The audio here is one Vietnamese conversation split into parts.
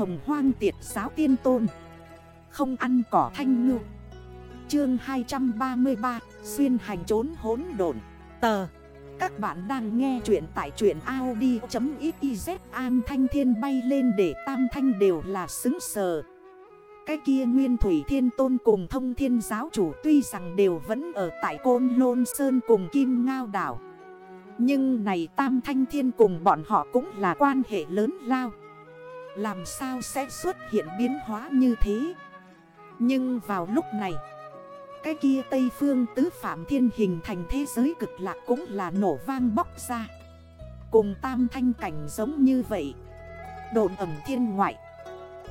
Hồng hoang tiệt giáo tiên tôn. Không ăn cỏ thanh ngư. Chương 233 Xuyên hành trốn hốn đồn Tờ. Các bạn đang nghe chuyện tại truyện Audi.xyz An thanh thiên bay lên để tam thanh đều là xứng sờ. Cái kia nguyên thủy thiên tôn cùng thông thiên giáo chủ Tuy rằng đều vẫn ở tại Côn Lôn Sơn cùng Kim Ngao Đảo. Nhưng này tam thanh thiên cùng bọn họ cũng là quan hệ lớn lao làm sao sẽ xuất hiện biến hóa như thế? Nhưng vào lúc này, Cái kia Tây Phương Tứ Phạm Thiên hình thành thế giới cực lạc cũng là nổ vang bóc ra. Cùng tam thanh cảnh giống như vậy, Đồn ẩm thiên ngoại.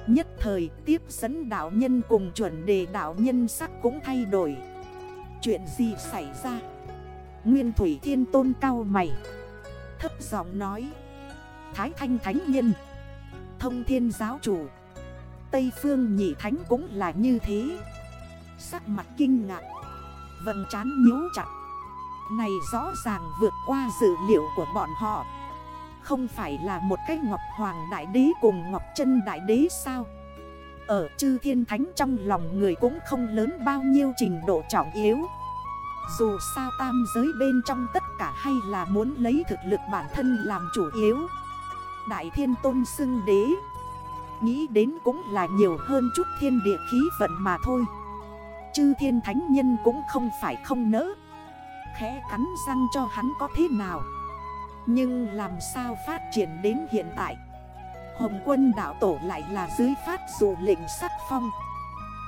Nhất thời tiếp dẫn đạo nhân cùng chuẩn đề đạo nhân sắc cũng thay đổi. Chuyện gì xảy ra? Nguyên Thủy Thiên Tôn cao mày, Thấp giọng nói, Thái Thanh Thánh Nhân thông thiên giáo chủ. Tây phương nhị thánh cũng là như thế. Sắc mặt kinh ngạc Vầng trán nhíu chặt. Này rõ ràng vượt qua dự liệu của bọn họ. Không phải là một cái Ngọc Hoàng Đại Đế cùng Ngọc chân Đại Đế sao? Ở chư thiên thánh trong lòng người cũng không lớn bao nhiêu trình độ trọng yếu. Dù sao tam giới bên trong tất cả hay là muốn lấy thực lực bản thân làm chủ yếu. Đại thiên tôn xưng đế. Nghĩ đến cũng là nhiều hơn chút thiên địa khí vận mà thôi. Chư thiên thánh nhân cũng không phải không nỡ. Khẽ cắn răng cho hắn có thế nào. Nhưng làm sao phát triển đến hiện tại? Hồng quân đạo tổ lại là dưới phát dụ lệnh sắc phong.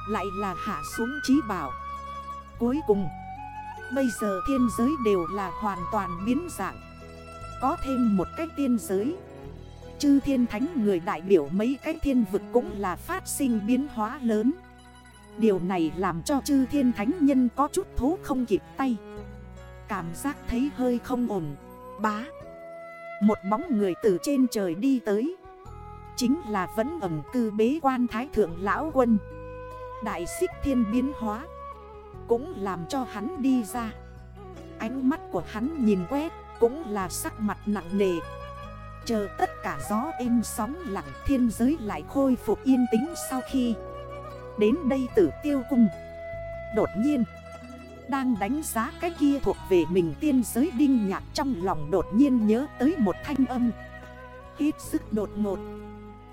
Lại là hạ xuống trí bảo. Cuối cùng, Bây giờ thiên giới đều là hoàn toàn biến dạng. Có thêm một cách tiên giới. Chư thiên thánh người đại biểu mấy cái thiên vực cũng là phát sinh biến hóa lớn. Điều này làm cho chư thiên thánh nhân có chút thú không kịp tay. Cảm giác thấy hơi không ổn. Bá. Một bóng người từ trên trời đi tới. Chính là vẫn ẩm cư bế quan thái thượng lão quân. Đại xích thiên biến hóa. Cũng làm cho hắn đi ra. Ánh mắt của hắn nhìn quét Cũng là sắc mặt nặng nề. Chờ tất cả gió êm sóng lặng thiên giới lại khôi phục yên tĩnh sau khi Đến đây tử tiêu cung. Đột nhiên, Đang đánh giá cái kia thuộc về mình tiên giới đinh nhạc trong lòng đột nhiên nhớ tới một thanh âm. Hít sức đột ngột.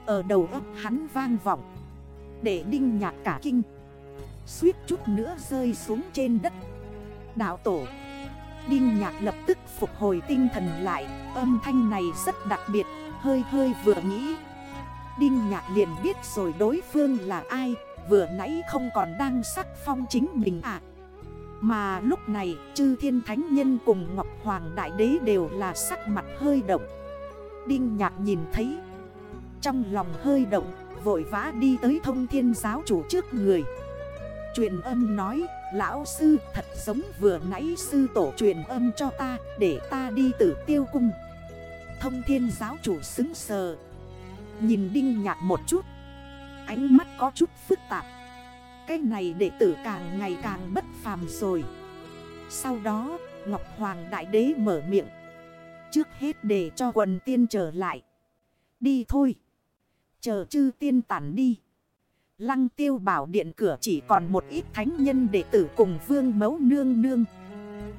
Ở đầu ấp hắn vang vọng. Để đinh nhạc cả kinh. Suýt chút nữa rơi xuống trên đất. Đạo tổ. Đinh nhạc lập tức phục hồi tinh thần lại, Âm thanh này rất đặc biệt, Hơi hơi vừa nghĩ. Đinh nhạc liền biết rồi đối phương là ai, Vừa nãy không còn đang sắc phong chính mình à. Mà lúc này, chư thiên thánh nhân cùng Ngọc Hoàng Đại Đế đều là sắc mặt hơi động. Đinh nhạc nhìn thấy, Trong lòng hơi động, Vội vã đi tới thông thiên giáo chủ trước người. Truyền âm nói Lão sư, thật giống vừa nãy sư tổ truyền âm cho ta, Để ta đi tử tiêu cung. Thông thiên giáo chủ xứng sờ. Nhìn đinh nhạt một chút. Ánh mắt có chút phức tạp. Cái này đệ tử càng ngày càng bất phàm rồi. Sau đó, Ngọc Hoàng Đại Đế mở miệng. Trước hết để cho quần tiên trở lại. Đi thôi. Chờ chư tiên tản đi. Lăng tiêu bảo điện cửa chỉ còn một ít thánh nhân đệ tử cùng vương mấu nương nương.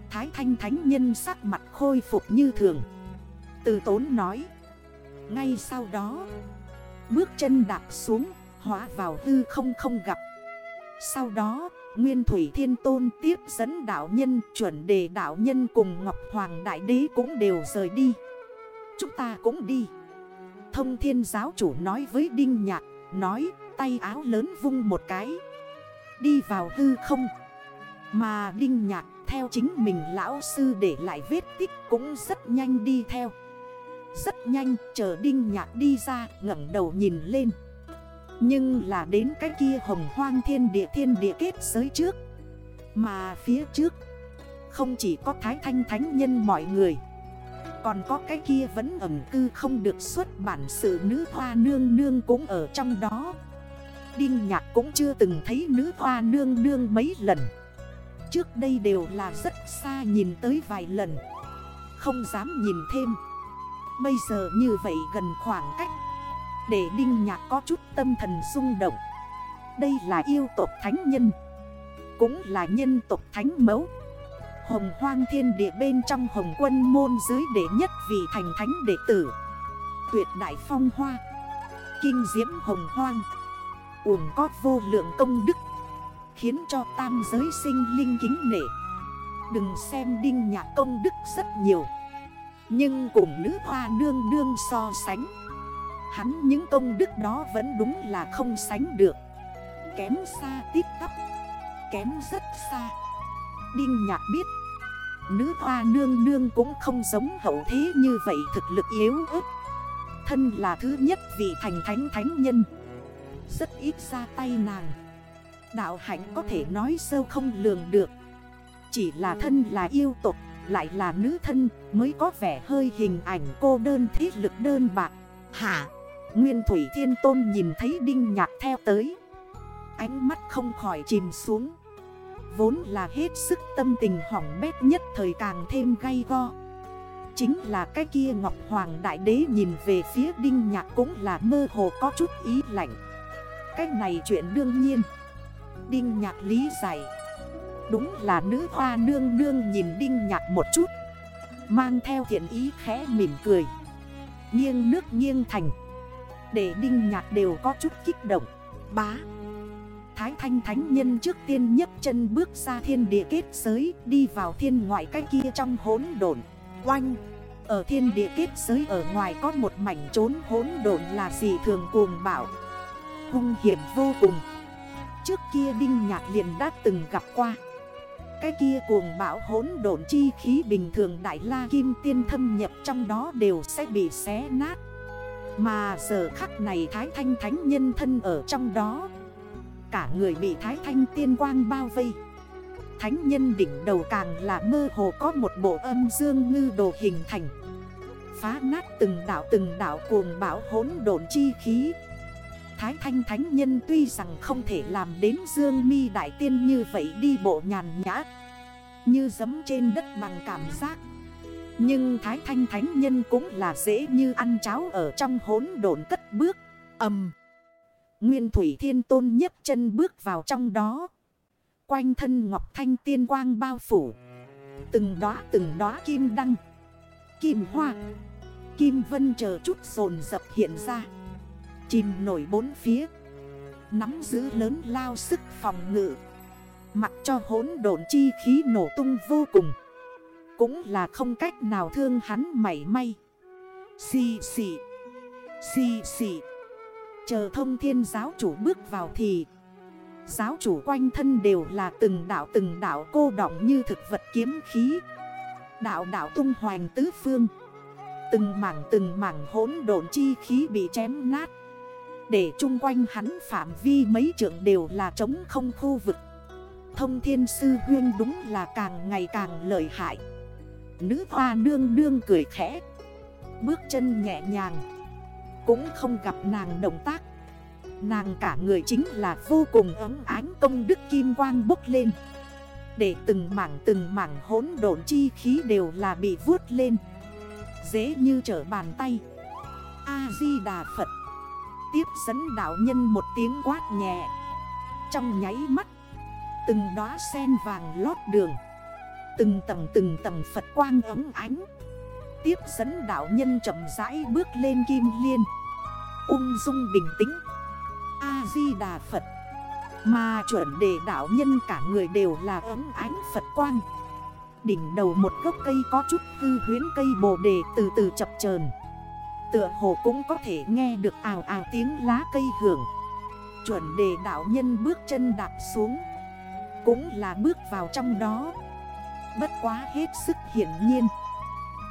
Thái thanh thánh nhân sắc mặt khôi phục như thường. Từ tốn nói, Ngay sau đó, Bước chân đạp xuống, Hóa vào hư không không gặp. Sau đó, Nguyên Thủy Thiên Tôn tiếp dẫn đạo nhân, Chuẩn đề đạo nhân cùng Ngọc Hoàng Đại Đế cũng đều rời đi. Chúng ta cũng đi. Thông thiên giáo chủ nói với Đinh Nhạc, Nói tay áo lớn vung một cái. Đi vào hư không. Mà Đinh Nhạc theo chính mình lão sư để lại vết tích cũng rất nhanh đi theo. Rất nhanh chờ Đinh Nhạc đi ra ngẩng đầu nhìn lên. Nhưng là đến cái kia hồng hoang thiên địa thiên địa kết giới trước. Mà phía trước, Không chỉ có thái thanh thánh nhân mọi người, còn có cái kia vẫn ẩm cư không được xuất bản sự nữ hoa nương nương cũng ở trong đó. Đinh nhạc cũng chưa từng thấy nữ hoa nương nương mấy lần. Trước đây đều là rất xa nhìn tới vài lần. Không dám nhìn thêm. Bây giờ như vậy gần khoảng cách. Để Đinh Nhạc có chút tâm thần rung động. Đây là yêu tộc thánh nhân. Cũng là nhân tộc thánh mẫu. Hồng hoang thiên địa bên trong hồng quân môn dưới đệ nhất vì thành thánh đệ tử. Tuyệt đại phong hoa. Kinh diễm hồng hoang. Uổng có vô lượng công đức, Khiến cho tam giới sinh linh kính nể. Đừng xem đinh nhạc công đức rất nhiều, Nhưng cùng nữ hoa nương nương so sánh, Hắn những công đức đó vẫn đúng là không sánh được. Kém xa tít tắp, Kém rất xa. Đinh nhạc biết, Nữ hoa nương nương cũng không giống hậu thế như vậy thực lực yếu ớt. Thân là thứ nhất vị thành thánh thánh nhân. Rất ít ra tay nàng. Đạo hạnh có thể nói sâu không lường được. Chỉ là thân là yêu tục Lại là nữ thân Mới có vẻ hơi hình ảnh cô đơn thiết lực đơn bạc. Hả? Nguyên Thủy Thiên Tôn nhìn thấy Đinh Nhạc theo tới. Ánh mắt không khỏi chìm xuống. Vốn là hết sức tâm tình hỏng bét nhất thời càng thêm gay go. Chính là cái kia Ngọc Hoàng Đại Đế nhìn về phía Đinh Nhạc cũng là mơ hồ có chút ý lạnh cái này chuyện đương nhiên. Đinh Nhạc lý giải. Đúng là nữ hoa nương nương nhìn Đinh Nhạc một chút. Mang theo thiện ý khẽ mỉm cười. Nghiêng nước nghiêng thành. Để Đinh Nhạc đều có chút kích động. Bá. Thái Thanh Thánh Nhân trước tiên nhấc chân bước ra thiên địa kết giới, Đi vào thiên ngoại cái kia trong hốn đồn Oanh. Ở thiên địa kết giới ở ngoài có một mảnh trốn hốn đồn là gì thường cuồng bảo Hung hiểm vô cùng. Trước kia Đinh Nhạc liền đã từng gặp qua. Cái kia cuồng bão hốn độn chi khí bình thường Đại La Kim Tiên thâm nhập trong đó đều sẽ bị xé nát. Mà giờ khắc này Thái Thanh Thánh Nhân thân ở trong đó. Cả người bị Thái Thanh Tiên Quang bao vây. Thánh nhân đỉnh đầu càng là mơ hồ có một bộ âm dương ngư đồ hình thành. Phá nát từng đảo từng đảo cuồng bão hốn độn chi khí. Thái Thanh Thánh Nhân tuy rằng không thể làm đến Dương mi Đại Tiên như vậy đi bộ nhàn nhã, Như giấm trên đất bằng cảm giác. Nhưng Thái Thanh Thánh Nhân cũng là dễ như ăn cháo ở trong hốn độn cất bước. Âm Nguyên Thủy Thiên Tôn nhấc chân bước vào trong đó. Quanh thân Ngọc Thanh Tiên Quang bao phủ. Từng đóa từng đóa kim đăng, Kim hoa, Kim vân chờ chút sồn dập hiện ra. Chìm nổi bốn phía. Nắm giữ lớn lao sức phòng ngự. Mặc cho hốn độn chi khí nổ tung vô cùng. Cũng là không cách nào thương hắn mảy may. Xì xì. Xì xì. Chờ thông thiên giáo chủ bước vào thì, Giáo chủ quanh thân đều là từng đảo từng đảo cô đọng như thực vật kiếm khí. Đảo đảo tung hoành tứ phương. Từng mảng từng mảng hỗn độn chi khí bị chém nát để chung quanh hắn phạm vi mấy trưởng đều là trống không khu vực. Thông thiên sư huyên đúng là càng ngày càng lợi hại. Nữ hoa nương nương cười khẽ. Bước chân nhẹ nhàng. Cũng không gặp nàng động tác. Nàng cả người chính là vô cùng ấm ánh công đức kim quang bốc lên. Để từng mảng từng mảng hỗn độn chi khí đều là bị vuốt lên. Dễ như trở bàn tay. A-di-đà Phật. Tiếp dẫn đạo nhân một tiếng quát nhẹ. Trong nháy mắt, Từng đóa sen vàng lót đường, Từng tầng từng tầng Phật quang ấm ánh. Tiếp dẫn đạo nhân chậm rãi bước lên kim liên, Ung dung bình tĩnh. A-di-đà Phật. Mà chuẩn đề đạo nhân cả người đều là ấm ánh Phật quang. Đỉnh đầu một gốc cây có chút hư huyến cây bồ đề từ từ chập chờn. Tựa hồ cũng có thể nghe được ào ào tiếng lá cây hưởng. Chuẩn đề đạo nhân bước chân đạp xuống. Cũng là bước vào trong đó. Bất quá hết sức hiển nhiên.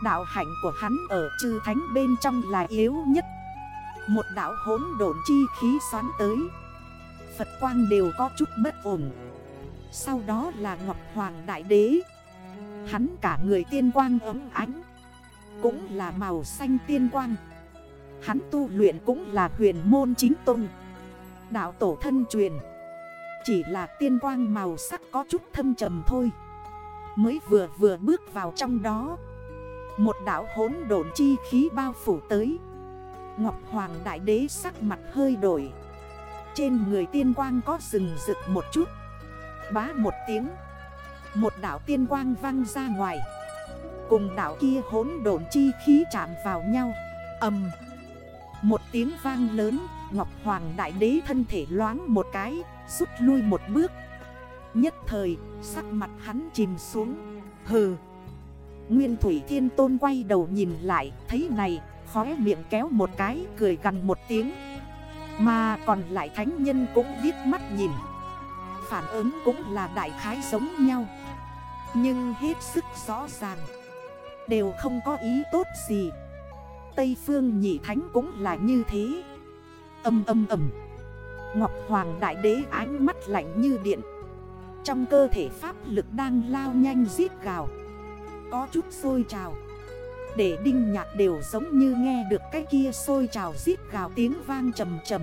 Đạo hạnh của hắn ở chư thánh bên trong là yếu nhất. Một đạo hốn độn chi khí xoán tới. Phật quang đều có chút bất ổn. Sau đó là Ngọc Hoàng Đại Đế. Hắn cả người tiên quang ấm ánh. Cũng là màu xanh tiên quang. Hắn tu luyện cũng là huyền môn chính tôn. Đạo tổ thân truyền. Chỉ là tiên quang màu sắc có chút thâm trầm thôi. Mới vừa vừa bước vào trong đó. Một đảo hốn độn chi khí bao phủ tới. Ngọc Hoàng Đại Đế sắc mặt hơi đổi. Trên người tiên quang có rừng rực một chút. Bá một tiếng. Một đảo tiên quang văng ra ngoài. Cùng đảo kia hốn độn chi khí chạm vào nhau. Âm. Một tiếng vang lớn, Ngọc Hoàng Đại Đế thân thể loáng một cái, Rút lui một bước. Nhất thời, sắc mặt hắn chìm xuống. Hừ! Nguyên Thủy Thiên Tôn quay đầu nhìn lại, Thấy này, khóe miệng kéo một cái, Cười gần một tiếng. Mà còn lại thánh nhân cũng viết mắt nhìn. Phản ứng cũng là đại khái giống nhau. Nhưng hết sức rõ ràng. Đều không có ý tốt gì. Tây phương nhị thánh cũng là như thế. Âm âm âm. Ngọc Hoàng Đại Đế ánh mắt lạnh như điện. Trong cơ thể pháp lực đang lao nhanh giết gào. Có chút sôi trào. Để đinh nhạc đều giống như nghe được cái kia sôi trào giết gào tiếng vang trầm trầm.